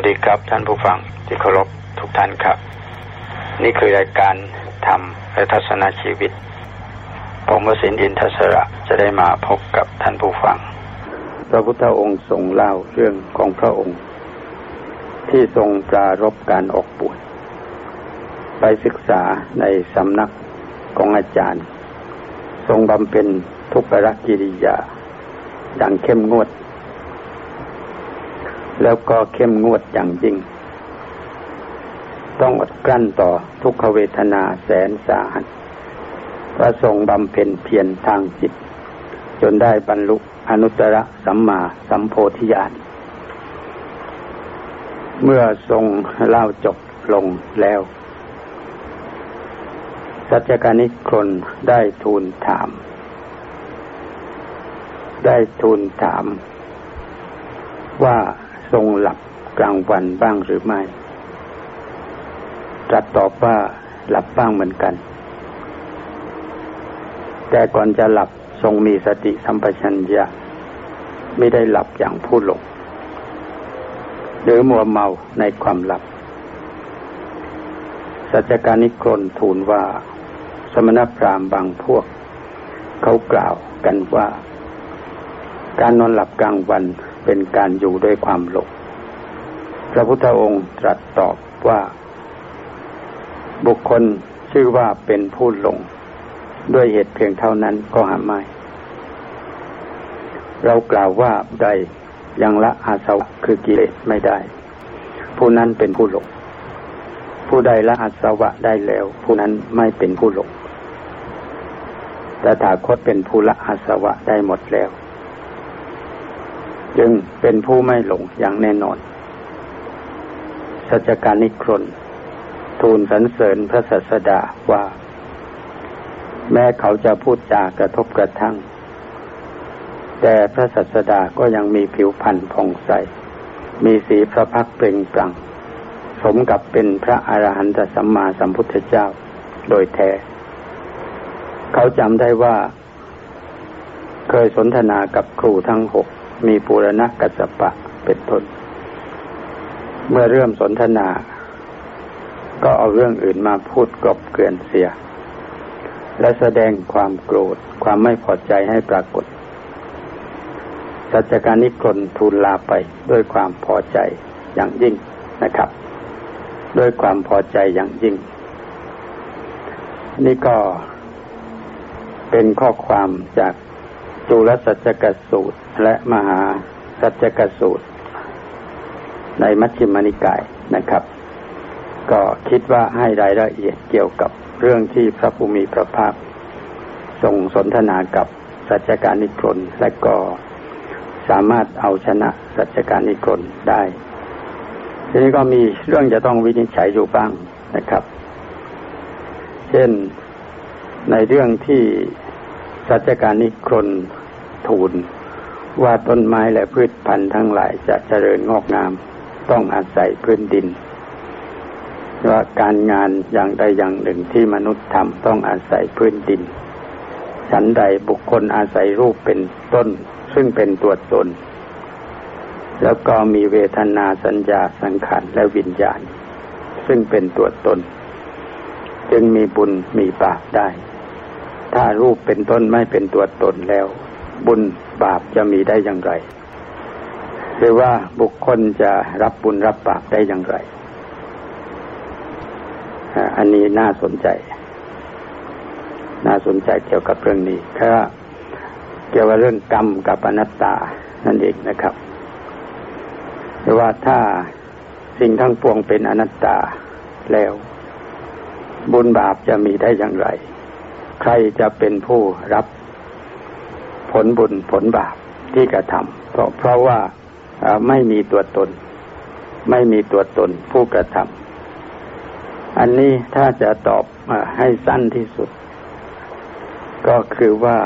วัสดีครับท่านผู้ฟังที่เคารพทุกท่านครับ นี่คือรายการธรรมและทัศนชีวิต ผมวสินอินทศระจะได้มาพบกับท่านผู้ฟัง พระพุทธองค์ทรงเล่าเรื่องของพระองค์ ที่ทรงปรารบการออกบวชไปศึกษาในสำนักของอาจารย์ ทรงบำเพ็ญทุกขกิริยาดังเข้มงวด แล้วก็เข้มงวดอย่างยิ่ง ต้องอดกลั้นต่อทุกขเวทนาแสนสาหัสพระทรงบำเพ็ญเพียรทางจิต จนได้บรรลุอนุตตรสัมมาสัมโพธิญาณเมื่อทรงเล่าจบลงแล้วสัจจการนิครนได้ทูลถาม ได้ทูลถาม ว่า ทรงหลับกลางวันบ้างหรือไม่ตรัสตอบว่าหลับบ้างเหมือนกัน แต่ก่อนจะหลับทรงมีสติสัมปชัญญะไม่ได้หลับอย่างผู้หลงหรือมัวเมาในความหลับ สัจการนิครนทูลว่า สมณพราหมณ์บางพวก เขากล่าวกันว่า การนอนหลับกลางวัน เป็นการอยู่ด้วยความหลงพระพุทธองค์ตรัสตอบว่า บุคคลชื่อว่าเป็นผู้หลง ด้วยเหตุเพียงเท่านั้นก็หาไม่ เรากล่าวว่าใดยังละอาสวะคือกิเลสไม่ได้ ผู้นั้นเป็นผู้หลง ผู้ใดละอาสวะได้แล้ว ผู้นั้นไม่เป็นผู้หลงแต่ถาคตเป็นผู้ละอาสวะได้หมดแล้ว จึงเป็นผู้ไม่หลงอย่างแน่นอนสัจการนิครนทูลสรรเสริญพระสัสดาว่า แม้เขาจะพูดจากระทบกระทั่ง แต่พระสัสดาก็ยังมีผิวพรรณผ่องใส มีสีพระพักเปล่งปลั่ง สมกับเป็นพระอรหันตสัมมาสัมพุทธเจ้าโดยแท้ เขาจำได้ว่า เคยสนทนากับครูทั้งหก มีปุรณกัสปะเป็นต้นเมื่อเริ่มสนทนา ก็เอาเรื่องอื่นมาพูดกลบเกลื่อนเสีย และแสดงความโกรธความไม่พอใจให้ปรากฏสัจการนิครนทูลลาไปด้วยความพอใจอย่างยิ่งนะครับ ด้วยความพอใจอย่างยิ่ง นี่ก็เป็นข้อความจาก จุลสัจกสูตร และมหาสัจกสูตร ในมัชฌิมานิกายนะครับ ก็คิดว่าให้รายละเอียดเกี่ยวกับเรื่องที่พระภูมิพระภาคทรงสนทนากับสัจการนิครนและก็สามารถเอาชนะสัจการนิครนได้ ทีนี้ก็มีเรื่องจะต้องวินิจฉัยอยู่บ้างนะครับ เช่นในเรื่องที่สัจการนิครน ทูล ว่าต้นไม้และพืชพันธุ์ทั้งหลายจะเจริญงอกงาม ต้องอาศัยพื้นดินว่าการงานอย่างใดอย่างหนึ่งที่มนุษย์ทำต้องอาศัยพื้นดิน ฉันใดบุคคลอาศัยรูปเป็นต้น ซึ่งเป็นตัวตน แล้วก็มีเวทนาสัญญาสังขารและวิญญาณ ซึ่งเป็นตัวตน จึงมีบุญมีบาปได้ ถ้ารูปเป็นต้นไม่เป็นตัวตนแล้ว บุญบาปจะมีได้อย่างไร หรือว่าบุคคลจะรับบุญรับบาปได้อย่างไร อันนี้น่าสนใจ น่าสนใจเกี่ยวกับเรื่องนี้ถ้าเกี่ยวกับเรื่องกรรมกับอนัตตานั่นเองนะครับหรือว่าถ้าสิ่งทั้งปวงเป็นอนัตตาแล้ว บุญบาปจะมีได้อย่างไร ใครจะเป็นผู้รับ ผลบุญผลบาปที่กระทำเพราะเพราะว่าไม่มีตัวตน ไม่มีตัวตนผู้กระทำอันนี้ถ้าจะตอบให้สั้นที่สุด ก็คือว่า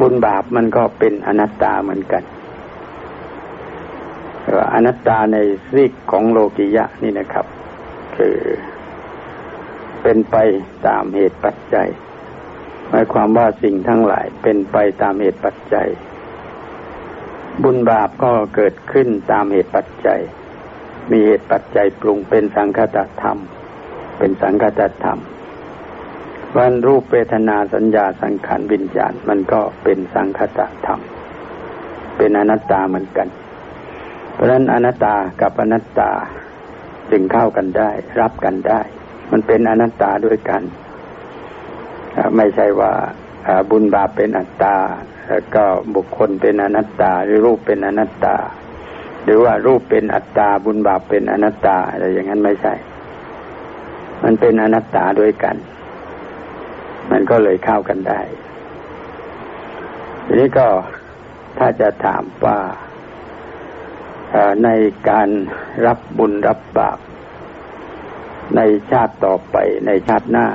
บุญบาปมันก็เป็นอนัตตาเหมือนกันอนัตตาในซีกของโลกิยะนี่นะครับ คือเป็นไปตามเหตุปัจจัย หมายความว่าสิ่งทั้งหลายเป็นไปตามเหตุปัจจัย บุญบาปก็เกิดขึ้นตามเหตุปัจจัย มีเหตุปัจจัยปรุงเป็นสังคตธรรม เป็นสังคตธรรมวันรูปเวทนาสัญญาสังขารวิญญาณมันก็เป็นสังคตธรรม เป็นอนัตตาเหมือนกัน เพราะฉะนั้นอนัตตากับอนัตตาจึงเข้ากันได้ รับกันได้ มันเป็นอนัตตาด้วยกัน ไม่ใช่ว่าบุญบาปเป็นอัตตา แล้วก็บุคคลเป็นอนัตตา หรือรูปเป็นอนัตตา หรือว่ารูปเป็นอัตตา บุญบาปเป็นอนัตตาอะไรอย่างนั้นไม่ใช่ มันเป็นอนัตตาด้วยกัน มันก็เลยเข้ากันได้ทีนี้ก็ถ้าจะถามว่าในการรับบุญรับบาปในชาติต่อไปในชาติหน้า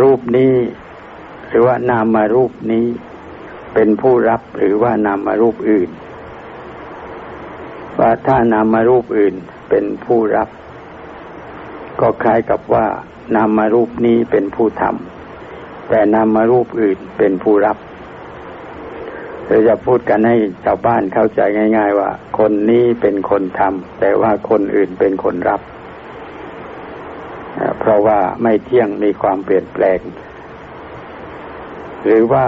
รูปนี้ หรือว่านามารูปนี้ เป็นผู้รับหรือว่านามารูปอื่น ว่าถ้านามารูปอื่นเป็นผู้รับ ก็คล้ายกับว่า นามารูปนี้เป็นผู้ทำแต่นามารูปอื่นเป็นผู้รับเราจะพูดกันให้ชาวบ้านเข้าใจง่าย ๆ ว่า คนนี้เป็นคนทำแต่ว่าคนอื่นเป็นคนรับ เพราะว่าไม่เที่ยงมีความเปลี่ยนแปลง หรือว่า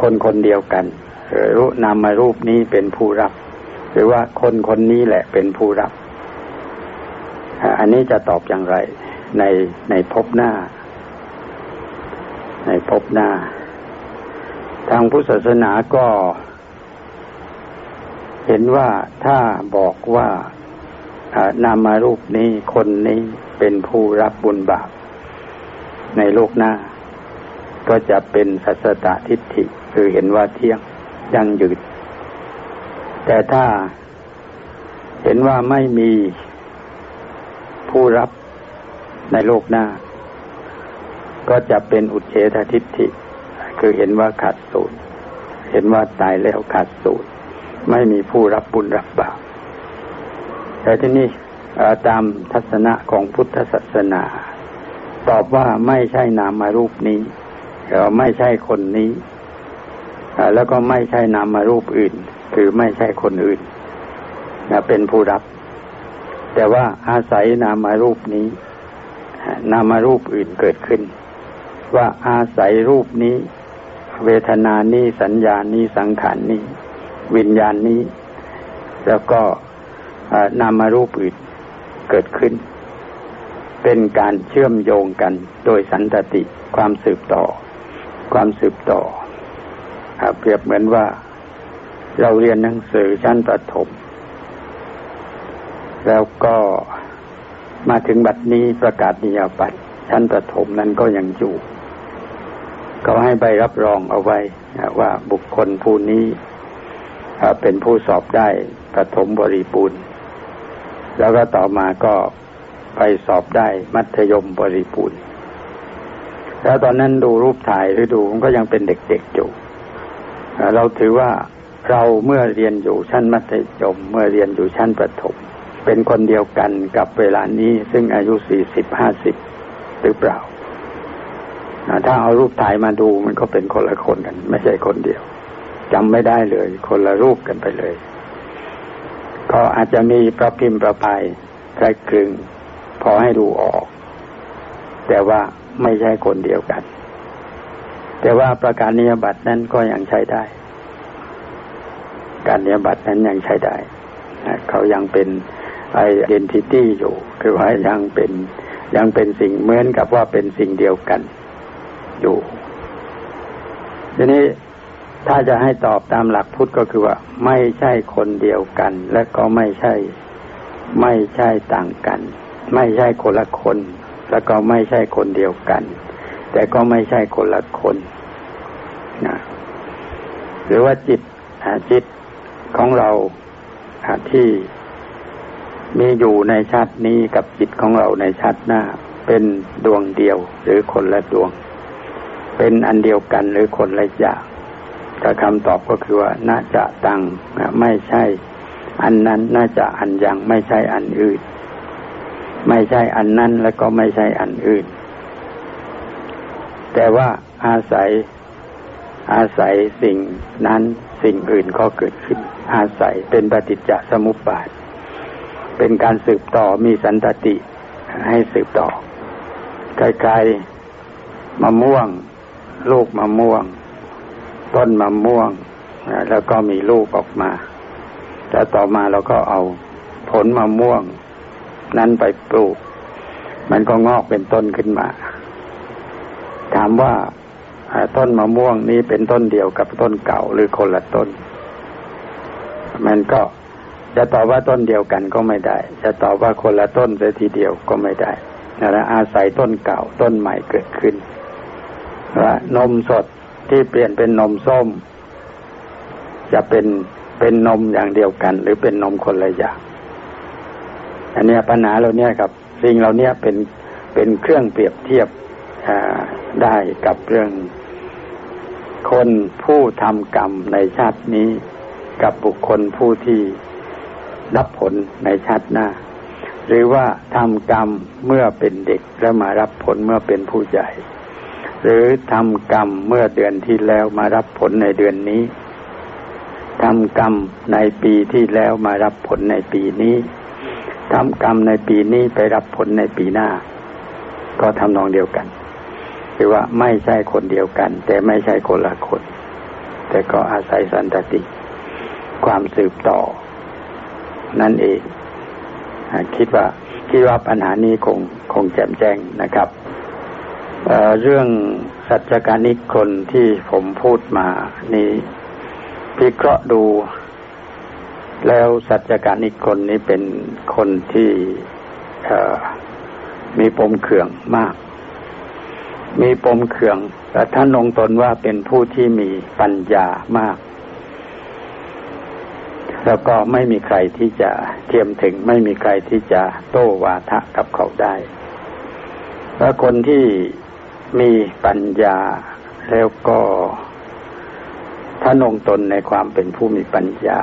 คนคนเดียวกันรู้นามารูปนี้เป็นผู้รับ หรือว่าคนคนนี้แหละเป็นผู้รับ อันนี้จะตอบอย่างไร ในในภพหน้า ในภพหน้า ทางพุทธศาสนาก็ เห็นว่าถ้าบอกว่า นามารูปนี้คนนี้เป็นผู้รับบุญบาป ในโลกหน้า ก็จะเป็นสัสตทิฏฐิคือเห็นว่าเที่ยงยังยืดแต่ถ้าเห็นว่าไม่มีผู้รับในโลกหน้า ก็จะเป็นอุเฉททิฏฐิ คือเห็นว่าขาดสูญเห็นว่าตายแล้วขาดสูญไม่มีผู้รับบุญรับบาป แต่ที่นี่ตามทัศนะของพุทธศาสนา ตอบว่าไม่ใช่นามารูปนี้ไม่ใช่คนนี้แล้วก็ไม่ใช่นามารูปอื่น คือไม่ใช่คนอื่นเป็นผู้รับ แต่ว่าอาศัยนามารูปนี้ นามารูปอื่นเกิดขึ้น ว่าอาศัยรูปนี้ เวทนานี้สัญญานี้สังขารนี้ วิญญาณนี้ แล้วก็ นามารูปอื่นเกิดขึ้น เป็นการเชื่อมโยงกันโดยสันตติความสืบต่อ ความสืบต่อเปรียบเหมือนว่า เราเรียนหนังสือชั้นประถม แล้วก็มาถึงบัดนี้ประกาศนิยบัตรชั้นประถมนั้นก็ยังอยู่เขาให้ใบรับรองเอาไว้ว่าบุคคลผู้นี้เป็นผู้สอบได้ประถมบริบูรณ์ แล้วก็ต่อมาก็ไปสอบได้มัธยมบริบูรณ์แล้วตอนนั้นดูรูปถ่ายหรือดูมันก็ยังเป็นเด็กๆอยู่เราถือว่าเราเมื่อเรียนอยู่ชั้นมัธยม เมื่อเรียนอยู่ชั้นประถม เป็นคนเดียวกันกับเวลานี้ซึ่งอายุสี่สิบห้าสิบหรือเปล่า ถ้าเอารูปถ่ายมาดูมันก็เป็นคนละคนกัน ไม่ใช่คนเดียวจำไม่ได้เลย คนละรูปกันไปเลย ก็อาจจะมีประพิมพ์ประภัยคล้คลึงพอให้ดูออก แต่ว่าไม่ใช่คนเดียวกัน แต่ว่าประกาศนิยบัตรนั้นก็ยังใช้ได้ การนิยบัตรนั้นยังใช้ได้เขายังเป็นไอเดนติตี้อยู่ คือว่ายังเป็นยังเป็นสิ่งเหมือนกับว่าเป็นสิ่งเดียวกันอยู่ทีนี้ ถ้าจะให้ตอบตามหลักพุทธก็คือว่า ไม่ใช่คนเดียวกัน และก็ไม่ใช่ ไม่ใช่ต่างกัน ไม่ใช่คนละคน แล้วก็ไม่ใช่คนเดียวกัน แต่ก็ไม่ใช่คนละคนนะหรือว่าจิตจิตของเราที่มีอยู่ในชาตินี้กับจิตของเราในชาติหน้า เป็นดวงเดียวหรือคนละดวง เป็นอันเดียวกันหรือคนละอย่าง ก็คำตอบก็คือว่าน่าจะตังไม่ใช่ อันนั้นน่าจะอันยังไม่ใช่อันอื่น ไม่ใช่อันนั้นแล้วก็ไม่ใช่อันอื่น แต่ว่าอาศัยอาศัยสิ่งนั้นสิ่งอื่นก็เกิดขึ้น อาศัยเป็นปฏิจจสมุปบาท เป็นการสืบต่อมีสันตติให้สืบต่อคล้ายๆมะม่วง ลูกมะม่วง ต้นมะม่วงแล้วก็มีลูกออกมา แล้วต่อมาเราก็เอาผลมะม่วง นั้นไปปลูก มันก็งอกเป็นต้นขึ้นมา ถามว่าต้นมะม่วงนี้เป็นต้นเดียวกับต้นเก่าหรือคนละต้น มันก็จะตอบว่าต้นเดียวกันก็ไม่ได้ จะตอบว่าคนละต้นเสียทีเดียวก็ไม่ได้นะอาศัยต้นเก่าต้นใหม่เกิดขึ้นว่านมสด ที่เปลี่ยนเป็นนมส้ม จะเป็นเป็นนมอย่างเดียวกัน หรือเป็นนมคนละอย่างอันนี้ปัญหาเราเนี่ยครับสิ่งเราเนี่ยเป็นเป็นเครื่องเปรียบเทียบได้กับเรื่อง คนผู้ทำกรรมในชาตินี้ กับบุคคลผู้ที่รับผลในชาติหน้า หรือว่าทำกรรมเมื่อเป็นเด็กแล้วมารับผลเมื่อเป็นผู้ใหญ่ หรือทำกรรมเมื่อเดือนที่แล้วมารับผลในเดือนนี้ทำกรรมในปีที่แล้วมารับผลในปีนี้ทำกรรมในปีนี้ไปรับผลในปีหน้า ก็ทำนองเดียวกันคือว่าไม่ใช่คนเดียวกัน แต่ไม่ใช่คนละคน แต่ก็อาศัยสันตติ ความสืบต่อ นั่นเองคิดว่าคิดว่าปัญหานี้คงคงแจ่มแจ้งนะครับ เเรื่องสัจการนิคนที่ผมพูดมานี้พิเคราะห์ดู แล้วสัจการนิคนนี้เป็นคนที่มีปมเขื่องมาก มีปมเขื่องแต่ท่านลงตนว่าเป็นผู้ที่มีปัญญามาก แล้วก็ไม่มีใครที่จะเทียมถึงไม่มีใครที่จะโต้วาทะกับเขาได้ แล้วคนที่ มีปัญญาแล้วก็ถ้านงตนในความเป็นผู้มีปัญญา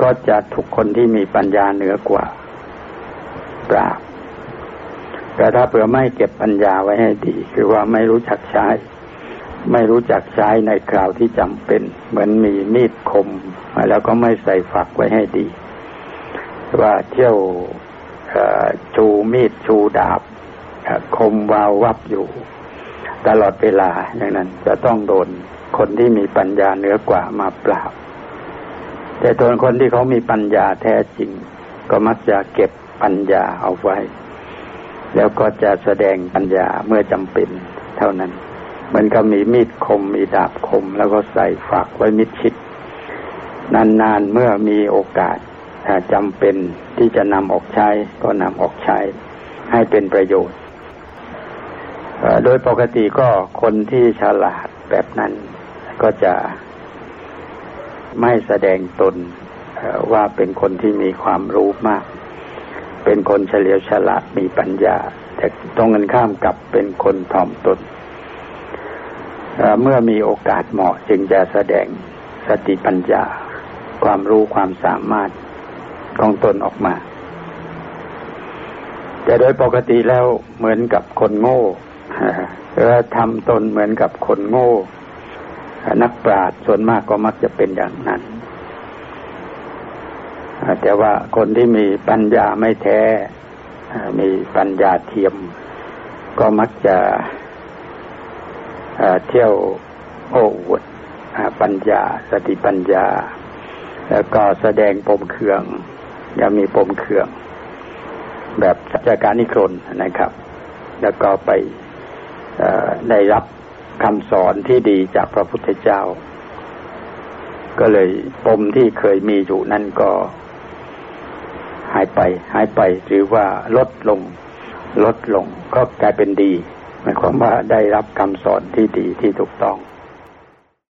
ก็จะทุกคนที่มีปัญญาเหนือกว่าปราบ แต่ถ้าเผื่อไม่เก็บปัญญาไว้ให้ดี คือว่าไม่รู้จักใช้ ไม่รู้จักใช้ในคราวที่จำเป็น เหมือนมีมีดคม แล้วก็ไม่ใส่ฝักไว้ให้ดี ว่าเที่ยวชูมีดชูดาบ คมวาววับอยู่ ตลอดเวลาอย่างนั้น จะต้องโดนคนที่มีปัญญาเหนือกว่ามาปราบ แต่ตัวคนที่เขามีปัญญาแท้จริง ก็มักจะเก็บปัญญาเอาไว้ แล้วก็จะแสดงปัญญาเมื่อจำเป็นเท่านั้น มันก็มีมีดคมมีดาบคม แล้วก็ใส่ฝักไว้มิดชิด นานๆเมื่อมีโอกาสจำเป็นที่จะนำออกใช้ก็นำออกใช้ให้เป็นประโยชน์ โดยปกติก็คนที่ฉลาดแบบนั้น ก็จะไม่แสดงตนว่าเป็นคนที่มีความรู้มาก เป็นคนเฉลียวฉลาดมีปัญญา แต่ตรงกันข้ามกับเป็นคนถ่อมตน เมื่อมีโอกาสเหมาะจึงจะแสดงสติปัญญา ความรู้ความสามารถของตนออกมา แต่โดยปกติแล้วเหมือนกับคนโง่ หรือทำตนเหมือนกับคนโง่ นักปราชญ์ส่วนมากก็มักจะเป็นอย่างนั้นแต่ว่าคนที่มีปัญญาไม่แท้ มีปัญญาเทียม ก็มักจะเที่ยวโอ้วดปัญญา สติปัญญา แล้วก็แสดงปมเคืองยังมีปมเคือง แบบสัจการนิครนนะครับ แล้วก็ไป ได้รับคำสอนที่ดีจากพระพุทธเจ้า ก็เลยปมที่เคยมีอยู่นั่นก็หายไป หายไปหรือว่าลดลง ลดลง ก็กลายเป็นดีหมายความว่าได้รับคำสอนที่ดีที่ถูกต้อง